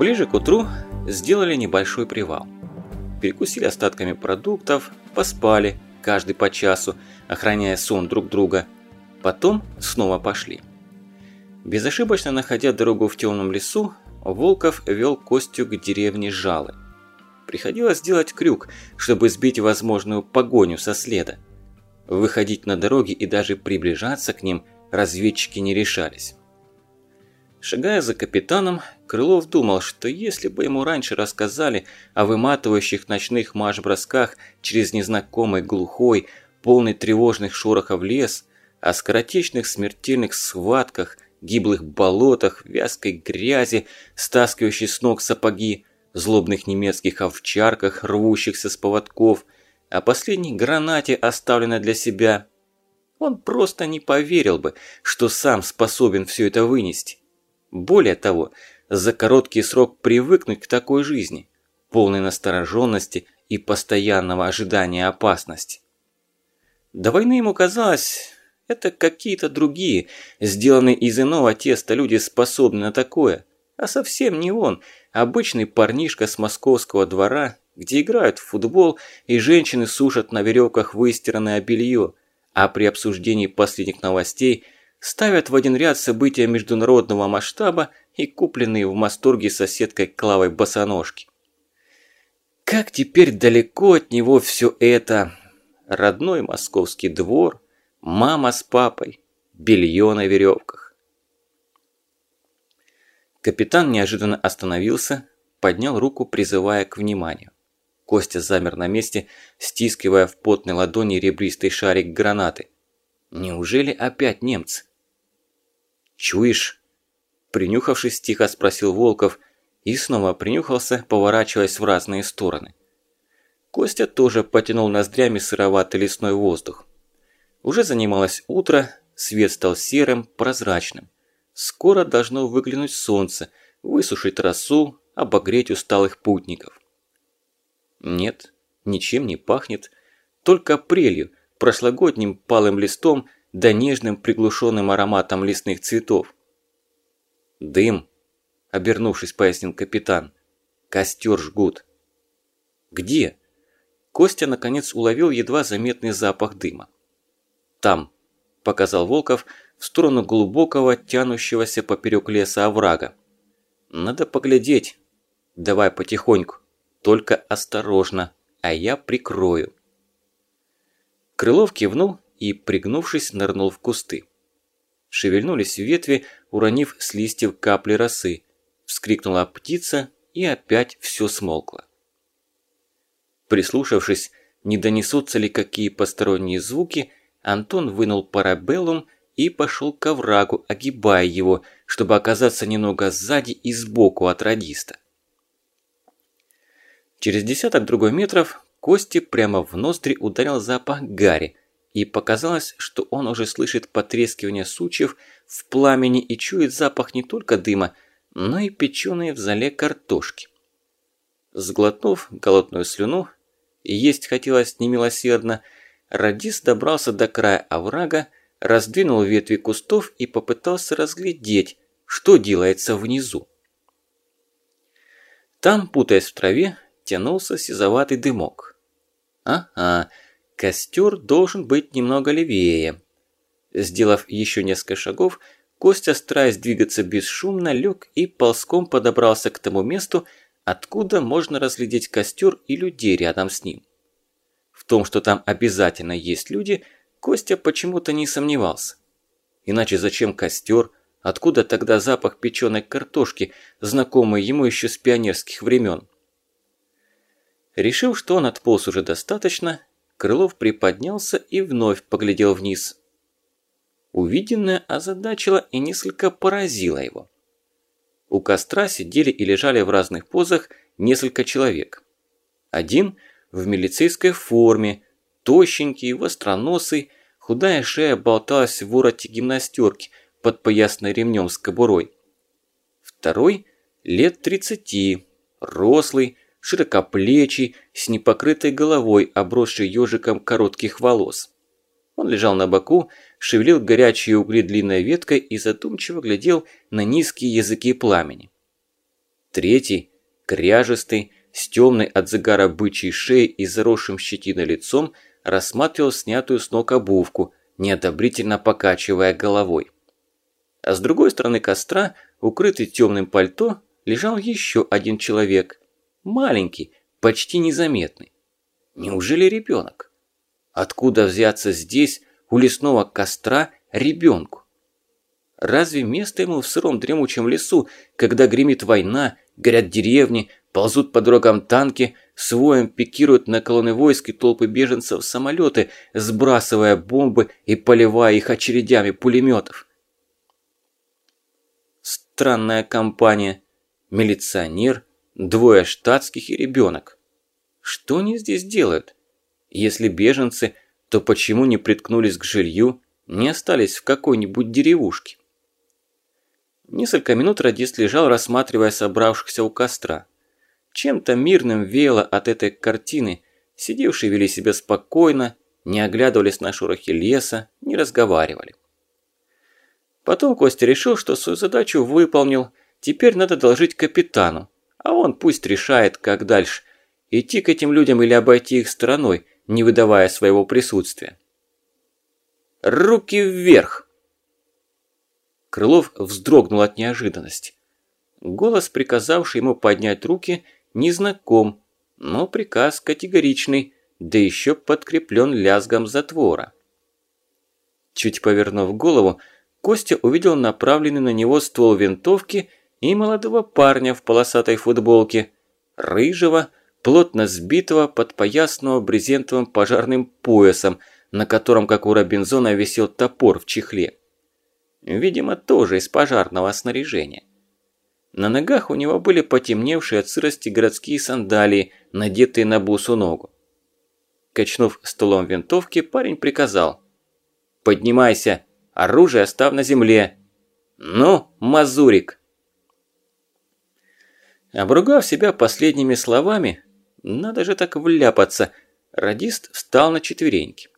Ближе к утру сделали небольшой привал. Перекусили остатками продуктов, поспали, каждый по часу, охраняя сон друг друга. Потом снова пошли. Безошибочно находя дорогу в темном лесу, Волков вел Костю к деревне Жалы. Приходилось делать крюк, чтобы сбить возможную погоню со следа. Выходить на дороги и даже приближаться к ним разведчики не решались. Шагая за капитаном, Крылов думал, что если бы ему раньше рассказали о выматывающих ночных марш-бросках через незнакомый глухой, полный тревожных шорохов лес, о скоротечных смертельных схватках, гиблых болотах, вязкой грязи, стаскивающей с ног сапоги, злобных немецких овчарках, рвущихся с поводков, о последней гранате, оставленной для себя, он просто не поверил бы, что сам способен все это вынести. Более того, за короткий срок привыкнуть к такой жизни, полной настороженности и постоянного ожидания опасности. До войны ему казалось, это какие-то другие, сделанные из иного теста люди способны на такое, а совсем не он, обычный парнишка с московского двора, где играют в футбол и женщины сушат на веревках выстиранное белье, а при обсуждении последних новостей – ставят в один ряд события международного масштаба и купленные в Масторге соседкой Клавой босоножки. Как теперь далеко от него все это? Родной московский двор, мама с папой, белье на веревках. Капитан неожиданно остановился, поднял руку, призывая к вниманию. Костя замер на месте, стискивая в потной ладони ребристый шарик гранаты. Неужели опять немцы? «Чуешь?» Принюхавшись, тихо спросил Волков и снова принюхался, поворачиваясь в разные стороны. Костя тоже потянул ноздрями сыроватый лесной воздух. Уже занималось утро, свет стал серым, прозрачным. Скоро должно выглянуть солнце, высушить росу, обогреть усталых путников. Нет, ничем не пахнет, только апрелью, прошлогодним палым листом да нежным приглушенным ароматом лесных цветов. «Дым», – обернувшись, пояснил капитан. «Костер жгут». «Где?» Костя, наконец, уловил едва заметный запах дыма. «Там», – показал Волков в сторону глубокого, тянущегося поперек леса оврага. «Надо поглядеть. Давай потихоньку. Только осторожно, а я прикрою». Крылов кивнул и, пригнувшись, нырнул в кусты. Шевельнулись ветви, уронив с листьев капли росы. Вскрикнула птица, и опять все смолкло. Прислушавшись, не донесутся ли какие посторонние звуки, Антон вынул парабеллум и пошел к оврагу, огибая его, чтобы оказаться немного сзади и сбоку от радиста. Через десяток другой метров Кости прямо в ноздри ударил запах гари, и показалось, что он уже слышит потрескивание сучьев в пламени и чует запах не только дыма, но и печеной в зале картошки. Сглотнув голодную слюну, и есть хотелось немилосердно, радист добрался до края оврага, раздвинул ветви кустов и попытался разглядеть, что делается внизу. Там, путаясь в траве, тянулся сизоватый дымок. Ага, Костер должен быть немного левее. Сделав еще несколько шагов, Костя, стараясь двигаться бесшумно, лег и ползком подобрался к тому месту, откуда можно разглядеть костер и людей рядом с ним. В том, что там обязательно есть люди, Костя почему-то не сомневался. Иначе зачем костер? Откуда тогда запах печеной картошки, знакомый ему еще с пионерских времен? Решив, что он отполз уже достаточно, Крылов приподнялся и вновь поглядел вниз. Увиденное озадачило и несколько поразило его. У костра сидели и лежали в разных позах несколько человек. Один в милицейской форме, тощенький, востроносый, худая шея болталась в вороте гимнастерки под поясной ремнем с кобурой. Второй лет тридцати, рослый, широкоплечий, с непокрытой головой, обросший ежиком коротких волос. Он лежал на боку, шевелил горячие угли длинной веткой и задумчиво глядел на низкие языки пламени. Третий, кряжестый, с темной от загара бычьей шеей и заросшим щетиной лицом, рассматривал снятую с ног обувку, неодобрительно покачивая головой. А с другой стороны костра, укрытый темным пальто, лежал еще один человек. Маленький, почти незаметный. Неужели ребенок? Откуда взяться здесь, у лесного костра, ребенку? Разве место ему в сыром дремучем лесу, когда гремит война, горят деревни, ползут по дорогам танки, своем пикируют на колонны войск и толпы беженцев самолеты, сбрасывая бомбы и поливая их очередями пулеметов? Странная компания. Милиционер, двое штатских и ребенок. Что они здесь делают? Если беженцы, то почему не приткнулись к жилью, не остались в какой-нибудь деревушке? Несколько минут радист лежал, рассматривая собравшихся у костра. Чем-то мирным веяло от этой картины. Сидевшие вели себя спокойно, не оглядывались на шорохи леса, не разговаривали. Потом Костя решил, что свою задачу выполнил, теперь надо доложить капитану, а он пусть решает, как дальше, идти к этим людям или обойти их стороной, не выдавая своего присутствия. «Руки вверх!» Крылов вздрогнул от неожиданности. Голос, приказавший ему поднять руки, незнаком, но приказ категоричный, да еще подкреплен лязгом затвора. Чуть повернув голову, Костя увидел направленный на него ствол винтовки и молодого парня в полосатой футболке, рыжего, плотно сбитого, подпоясного брезентовым пожарным поясом, на котором, как у Робинзона, висел топор в чехле. Видимо, тоже из пожарного снаряжения. На ногах у него были потемневшие от сырости городские сандалии, надетые на бусу ногу. Качнув столом винтовки, парень приказал. «Поднимайся, оружие оставь на земле. Ну, мазурик!» Обругав себя последними словами, надо же так вляпаться, радист встал на четвереньки.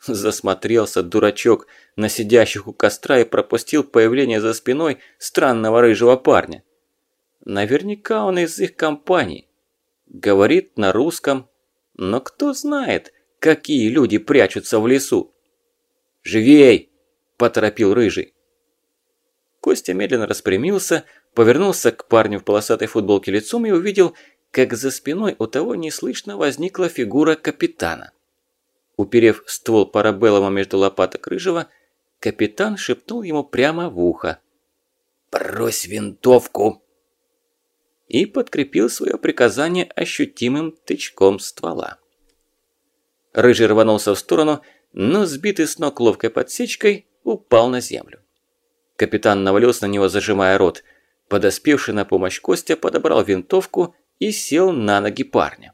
Засмотрелся дурачок на сидящих у костра и пропустил появление за спиной странного рыжего парня. Наверняка он из их компании. Говорит на русском, но кто знает, какие люди прячутся в лесу. «Живей!» – поторопил рыжий. Костя медленно распрямился, повернулся к парню в полосатой футболке лицом и увидел, как за спиной у того неслышно возникла фигура капитана. Уперев ствол парабеллума между лопаток рыжего, капитан шепнул ему прямо в ухо. «Брось винтовку!» И подкрепил свое приказание ощутимым тычком ствола. Рыжий рванулся в сторону, но сбитый с ног ловкой подсечкой упал на землю. Капитан навалился на него, зажимая рот. Подоспевший на помощь Костя подобрал винтовку и сел на ноги парня.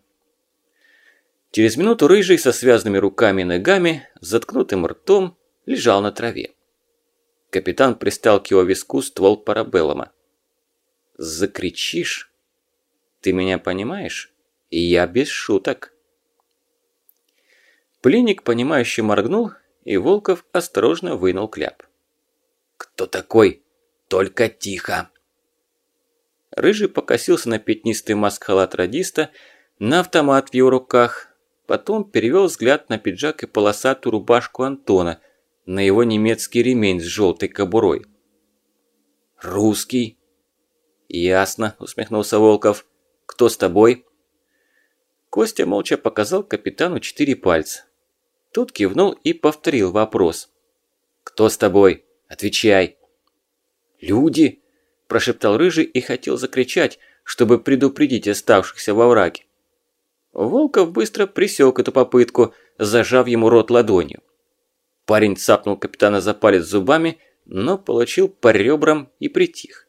Через минуту рыжий со связанными руками и ногами, заткнутым ртом, лежал на траве. Капитан пристал к его виску ствол парабеллума. «Закричишь? Ты меня понимаешь? Я без шуток». Пленник, понимающе моргнул, и Волков осторожно вынул кляп. «Кто такой? Только тихо!» Рыжий покосился на пятнистый маск-халат радиста, на автомат в его руках, Потом перевел взгляд на пиджак и полосатую рубашку Антона, на его немецкий ремень с желтой кобурой. «Русский?» «Ясно», – усмехнулся Волков. «Кто с тобой?» Костя молча показал капитану четыре пальца. Тот кивнул и повторил вопрос. «Кто с тобой? Отвечай!» «Люди!» – прошептал Рыжий и хотел закричать, чтобы предупредить оставшихся во враге. Волков быстро присек эту попытку, зажав ему рот ладонью. Парень цапнул капитана за палец зубами, но получил по ребрам и притих.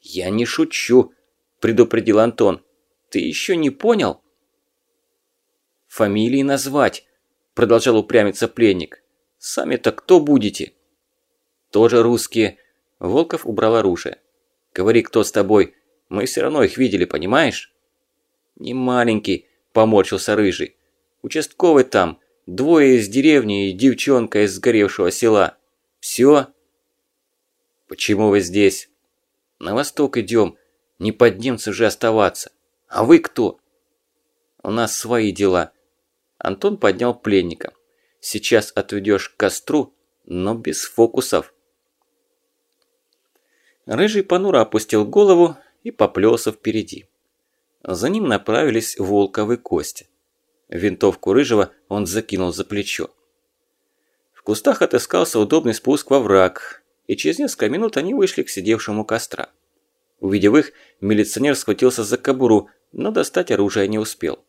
«Я не шучу», – предупредил Антон. «Ты еще не понял?» «Фамилии назвать», – продолжал упрямиться пленник. «Сами-то кто будете?» «Тоже русские». Волков убрал оружие. «Говори, кто с тобой. Мы все равно их видели, понимаешь?» «Не маленький», – поморщился Рыжий. «Участковый там, двое из деревни и девчонка из сгоревшего села. Все?» «Почему вы здесь?» «На восток идем. Не под немцев же оставаться. А вы кто? У нас свои дела. Антон поднял пленника. Сейчас отведешь к костру, но без фокусов. Рыжий понуро опустил голову и поплелся впереди. За ним направились Волковы кости. Винтовку Рыжего он закинул за плечо. В кустах отыскался удобный спуск во враг, и через несколько минут они вышли к сидевшему костра. Увидев их, милиционер схватился за кобуру, но достать оружие не успел.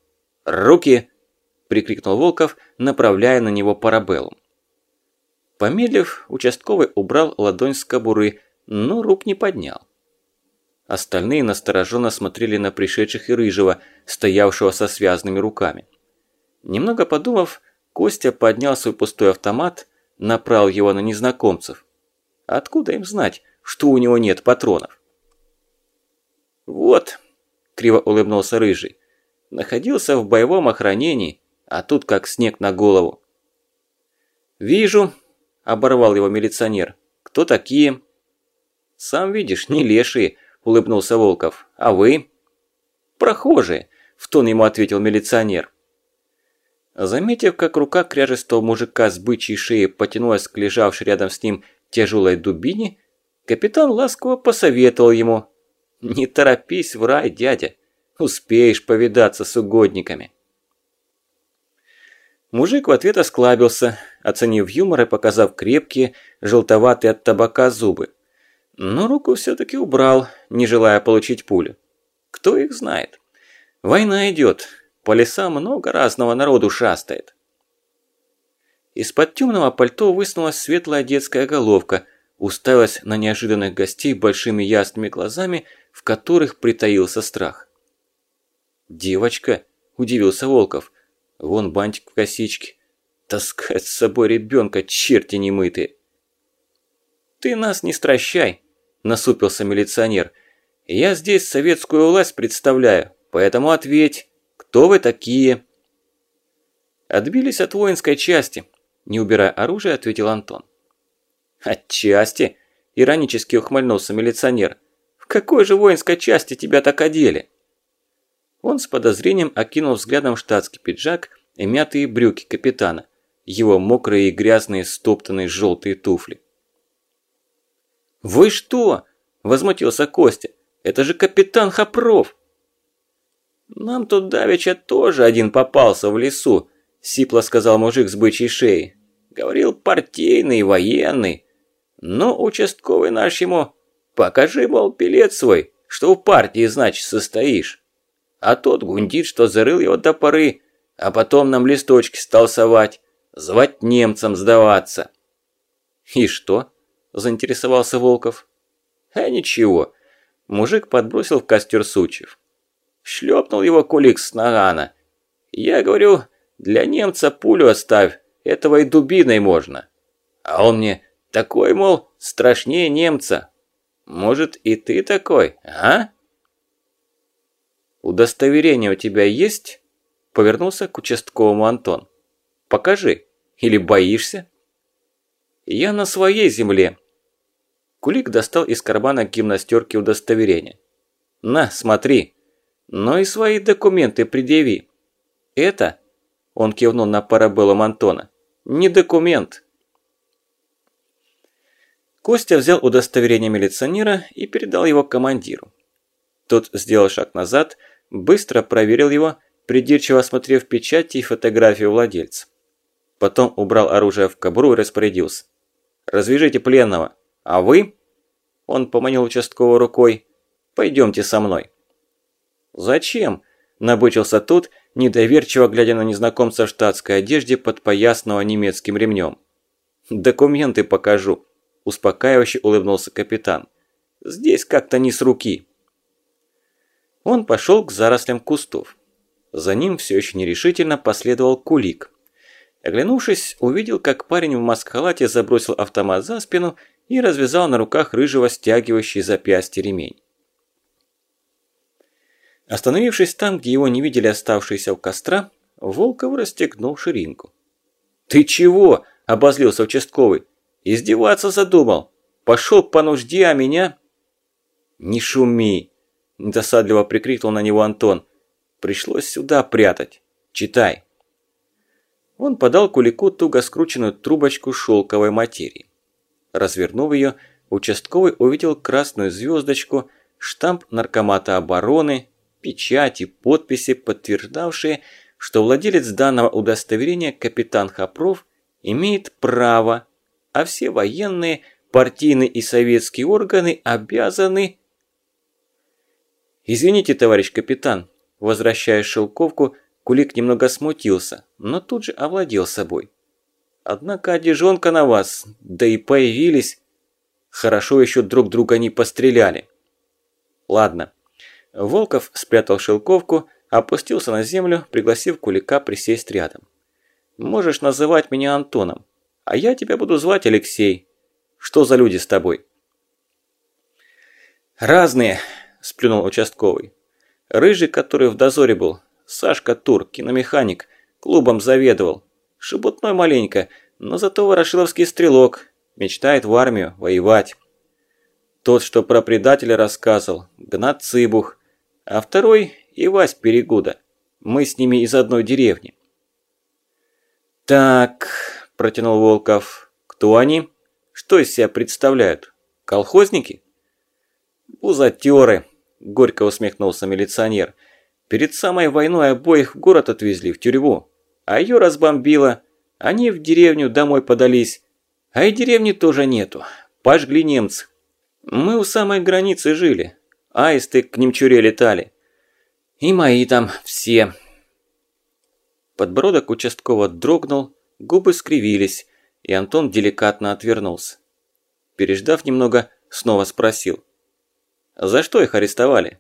«Руки!» – прикрикнул Волков, направляя на него парабеллум. Помедлив, участковый убрал ладонь с кобуры, но рук не поднял. Остальные настороженно смотрели на пришедших и Рыжего, стоявшего со связанными руками. Немного подумав, Костя поднял свой пустой автомат, направил его на незнакомцев. Откуда им знать, что у него нет патронов? «Вот», – криво улыбнулся Рыжий, – находился в боевом охранении, а тут как снег на голову. «Вижу», – оборвал его милиционер, – «кто такие?» «Сам видишь, не лешие», – улыбнулся Волков, – «а вы?» «Прохожие», – в тон ему ответил милиционер. Заметив, как рука кряжестого мужика с бычьей шеей потянулась к лежавшей рядом с ним тяжелой дубине, капитан ласково посоветовал ему «Не торопись в рай, дядя, успеешь повидаться с угодниками». Мужик в ответ осклабился, оценив юмор и показав крепкие, желтоватые от табака зубы. Но руку все-таки убрал, не желая получить пулю. Кто их знает? Война идет, по лесам много разного народу шастает. Из-под темного пальто высунулась светлая детская головка, уставилась на неожиданных гостей большими ясными глазами, в которых притаился страх. «Девочка?» – удивился Волков. «Вон бантик в косичке. Таскать с собой ребенка, черти немытые!» «Ты нас не стращай!» – насупился милиционер. «Я здесь советскую власть представляю, поэтому ответь, «Кто вы такие?» «Отбились от воинской части», – не убирая оружие, ответил Антон. «От части?» – иронически ухмыльнулся милиционер. «В какой же воинской части тебя так одели?» Он с подозрением окинул взглядом штатский пиджак и мятые брюки капитана, его мокрые и грязные стоптанные желтые туфли. «Вы что?» – возмутился Костя. «Это же капитан Хопров!» «Нам тут давеча тоже один попался в лесу», – сипло сказал мужик с бычьей шеей. «Говорил, партийный, военный. Но участковый наш ему, покажи, мол, билет свой, что в партии, значит, состоишь. А тот гундит, что зарыл его до поры, а потом нам листочки стал совать, звать немцам сдаваться». «И что?» – заинтересовался Волков. «А ничего». Мужик подбросил в костер сучьев. Шлепнул его кулик с нагана. Я говорю, для немца пулю оставь, этого и дубиной можно. А он мне такой, мол, страшнее немца. Может, и ты такой, а? «Удостоверение у тебя есть?» Повернулся к участковому Антон. «Покажи. Или боишься?» «Я на своей земле». Кулик достал из кармана гимнастерки удостоверение. «На, смотри, но и свои документы предъяви. Это, он кивнул на парабеллум Антона, не документ. Костя взял удостоверение милиционера и передал его командиру. Тот сделал шаг назад, быстро проверил его, придирчиво осмотрев печати и фотографию владельца. Потом убрал оружие в кобуру и распорядился. «Развяжите пленного, а вы...» Он поманил участкового рукой. «Пойдемте со мной». «Зачем?» – набычился тот, недоверчиво глядя на незнакомца в штатской одежде, подпоясного немецким ремнем. «Документы покажу», – успокаивающе улыбнулся капитан. «Здесь как-то не с руки». Он пошел к зарослям кустов. За ним все еще нерешительно последовал кулик. Оглянувшись, увидел, как парень в маскалате забросил автомат за спину и развязал на руках рыжего стягивающий запястье ремень. Остановившись там, где его не видели оставшиеся у костра, Волков расстегнул ширинку. «Ты чего?» – обозлился участковый. «Издеваться задумал? Пошел по нужде, а меня...» «Не шуми!» – досадливо прикрикнул на него Антон. «Пришлось сюда прятать. Читай». Он подал Кулику туго скрученную трубочку шелковой материи. Развернув ее, участковый увидел красную звездочку, штамп наркомата обороны, печать и подписи, подтверждавшие, что владелец данного удостоверения капитан Хопров имеет право, а все военные, партийные и советские органы обязаны... «Извините, товарищ капитан», возвращая шелковку, Кулик немного смутился, но тут же овладел собой. «Однако одежонка на вас, да и появились. Хорошо еще друг друга не постреляли». «Ладно». Волков спрятал шелковку, опустился на землю, пригласив Кулика присесть рядом. «Можешь называть меня Антоном, а я тебя буду звать Алексей. Что за люди с тобой?» «Разные», – сплюнул участковый. «Рыжий, который в дозоре был, Сашка Тур, киномеханик, клубом заведовал. Шебутной маленько, но зато ворошиловский стрелок, мечтает в армию воевать. Тот, что про предателя рассказывал, Гнат Цыбух, а второй – Ивась Перегуда. Мы с ними из одной деревни. «Так», – протянул Волков, – «кто они? Что из себя представляют? Колхозники?» «Бузатеры», – горько усмехнулся милиционер – Перед самой войной обоих в город отвезли, в тюрьму. А ее разбомбило. Они в деревню домой подались. А и деревни тоже нету. Пожгли немцы. Мы у самой границы жили. Аисты к немчуре летали. И мои там все. Подбородок участково дрогнул, губы скривились, и Антон деликатно отвернулся. Переждав немного, снова спросил. «За что их арестовали?»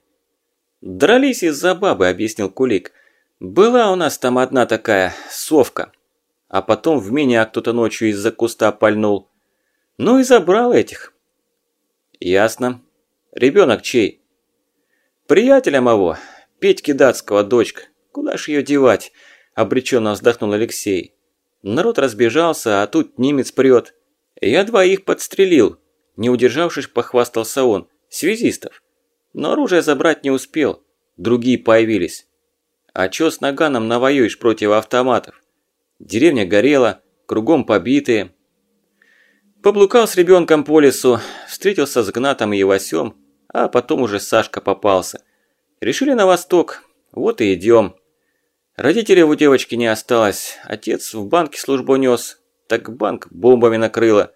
«Дрались из-за бабы», – объяснил Кулик. «Была у нас там одна такая совка. А потом в меня кто-то ночью из-за куста пальнул. Ну и забрал этих». «Ясно. Ребенок чей?» «Приятеля моего, Петьки Датского дочка. Куда ж ее девать?» – обреченно вздохнул Алексей. Народ разбежался, а тут немец прет. Я двоих подстрелил. Не удержавшись, похвастался он. Связистов. Но оружие забрать не успел, другие появились. А чё с наганом навоюешь против автоматов? Деревня горела, кругом побитые. Поблукал с ребенком по лесу, встретился с Гнатом и Васем, а потом уже Сашка попался. Решили на восток, вот и идем. Родителей у девочки не осталось, отец в банке службу нес, так банк бомбами накрыло.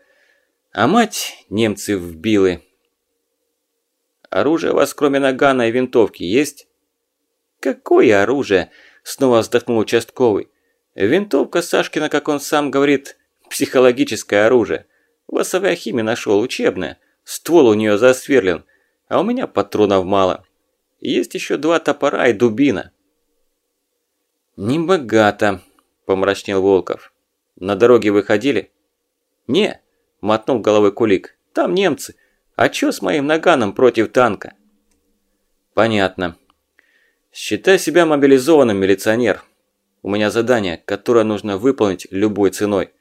А мать немцы вбилы. Оружие у вас кроме нагана и винтовки есть?» «Какое оружие?» – снова вздохнул участковый. «Винтовка Сашкина, как он сам говорит, психологическое оружие. В Асавиахиме нашел учебное. Ствол у нее засверлен, а у меня патронов мало. Есть еще два топора и дубина». «Небогато», – помрачнел Волков. «На дороге выходили?» «Не», – мотнул головой Кулик. «Там немцы. А чё с моим наганом против танка? Понятно. Считай себя мобилизованным, милиционер. У меня задание, которое нужно выполнить любой ценой.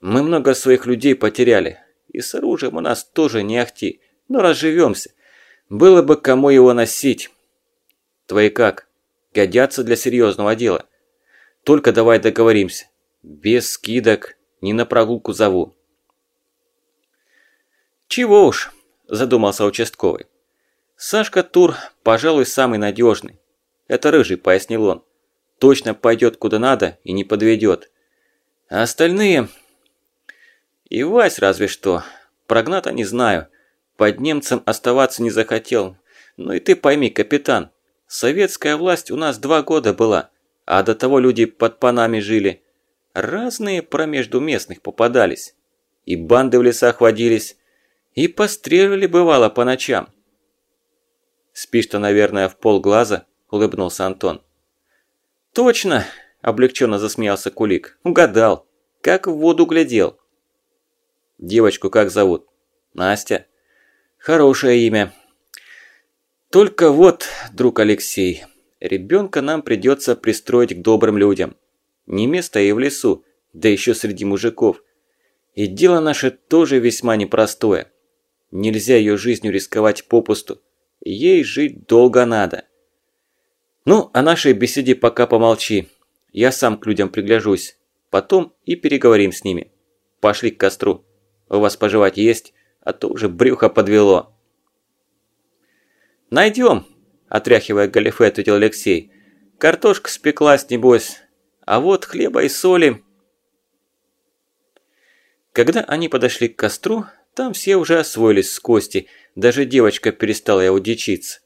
Мы много своих людей потеряли. И с оружием у нас тоже не ахти. Но разживемся. Было бы кому его носить. Твои как? Годятся для серьезного дела. Только давай договоримся. Без скидок, не на прогулку зову. Чего уж, задумался участковый. Сашка Тур, пожалуй, самый надежный. Это рыжий, пояснил он. Точно пойдет куда надо и не подведет. А остальные... И Вась разве что. Прогната не знаю. Под немцем оставаться не захотел. Ну и ты пойми, капитан, советская власть у нас два года была, а до того люди под панами жили. Разные промежду местных попадались. И банды в лесах водились, и постреливали бывало по ночам. «Спишь-то, наверное, в полглаза?» – улыбнулся Антон. «Точно!» – облегченно засмеялся Кулик. «Угадал. Как в воду глядел». «Девочку как зовут?» «Настя». «Хорошее имя». «Только вот, друг Алексей, ребенка нам придется пристроить к добрым людям. Не место и в лесу, да еще среди мужиков. И дело наше тоже весьма непростое. Нельзя ее жизнью рисковать попусту. Ей жить долго надо. Ну, о нашей беседе пока помолчи. Я сам к людям пригляжусь. Потом и переговорим с ними. Пошли к костру. У вас пожевать есть, а то уже брюхо подвело. Найдем, отряхивая галифе, ответил Алексей. Картошка спеклась, небось. А вот хлеба и соли... Когда они подошли к костру, там все уже освоились с кости, даже девочка перестала его дичиться.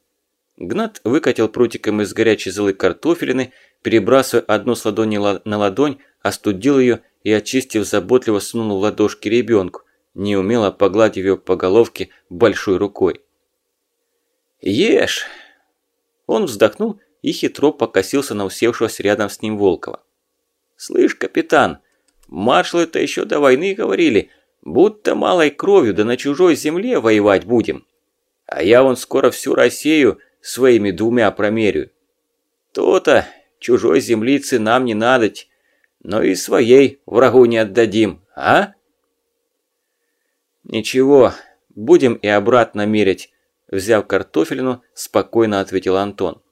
Гнат выкатил прутиком из горячей золы картофелины, перебрасывая одну с ладони на ладонь, остудил ее и, очистив, заботливо сунул ладошки ребенку, неумело погладив ее по головке большой рукой. «Ешь!» Он вздохнул и хитро покосился на усевшегося рядом с ним Волкова. «Слышь, капитан, маршалы-то еще до войны говорили, будто малой кровью да на чужой земле воевать будем. А я вон скоро всю Россию своими двумя промерю. То-то чужой землицы нам не надоть, но и своей врагу не отдадим, а? Ничего, будем и обратно мерить, взяв картофелину, спокойно ответил Антон.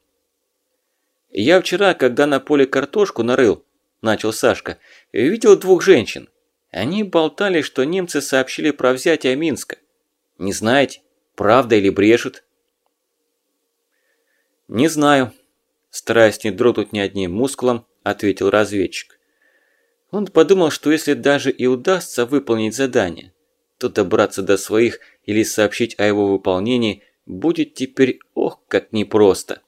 Я вчера, когда на поле картошку нарыл, начал Сашка, видел двух женщин. Они болтали, что немцы сообщили про взятие Минска. Не знаете, правда или брешут? «Не знаю», – стараясь не дрогнуть ни одним мускулом, ответил разведчик. Он подумал, что если даже и удастся выполнить задание, то добраться до своих или сообщить о его выполнении будет теперь ох как непросто.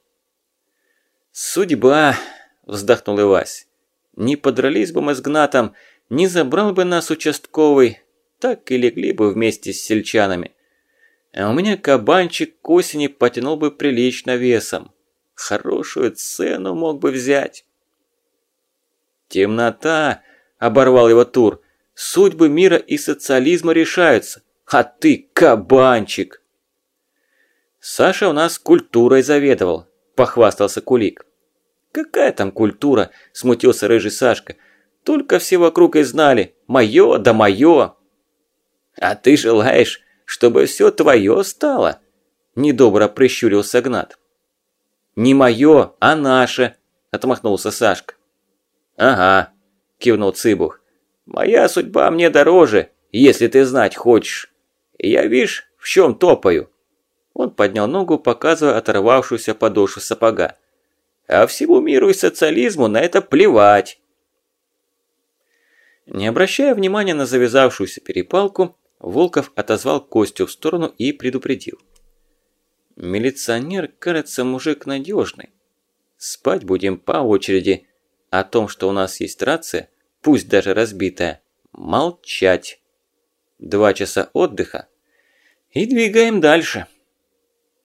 «Судьба!» – вздохнул Ивась. «Не подрались бы мы с Гнатом, не забрал бы нас участковый, так и легли бы вместе с сельчанами. А у меня кабанчик к осени потянул бы прилично весом. Хорошую цену мог бы взять. «Темнота!» – оборвал его Тур. «Судьбы мира и социализма решаются, а ты кабанчик!» «Саша у нас культурой заведовал», – похвастался Кулик. «Какая там культура?» – смутился рыжий Сашка. «Только все вокруг и знали. Моё да моё!» «А ты желаешь, чтобы все твое стало?» Недобро прищурился Гнат. «Не мое, а наше», – отмахнулся Сашка. «Ага», – кивнул Цыбух. «Моя судьба мне дороже, если ты знать хочешь. Я, видишь, в чем топаю?» Он поднял ногу, показывая оторвавшуюся подошву сапога. «А всему миру и социализму на это плевать». Не обращая внимания на завязавшуюся перепалку, Волков отозвал Костю в сторону и предупредил. «Милиционер, кажется, мужик надежный. Спать будем по очереди. О том, что у нас есть рация, пусть даже разбитая, молчать. Два часа отдыха и двигаем дальше».